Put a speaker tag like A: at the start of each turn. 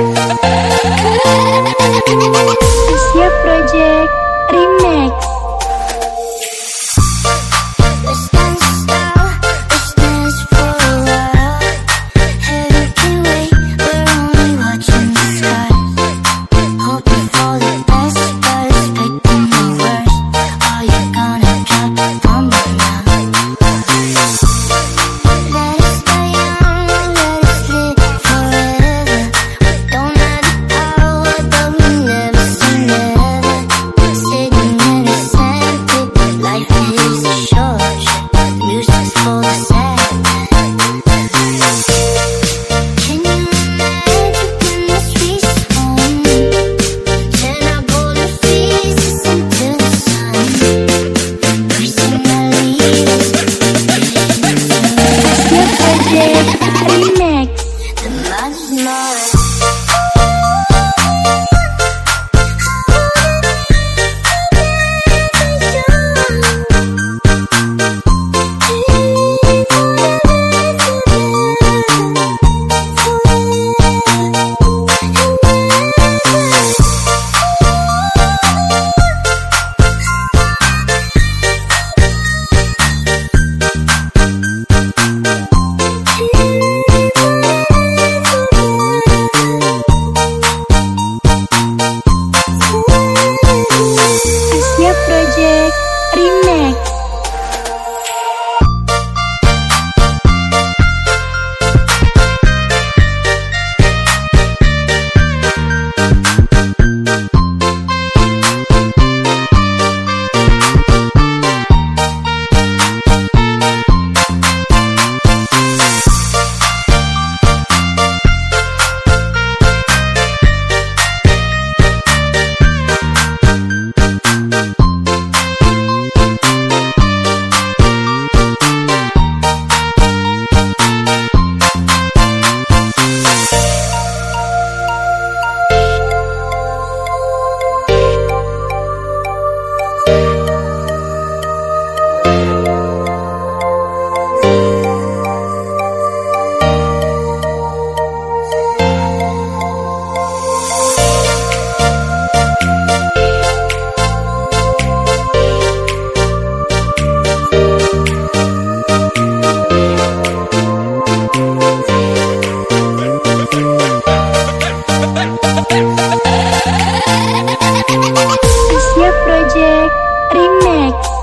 A: Bye. Dime. Project Remix.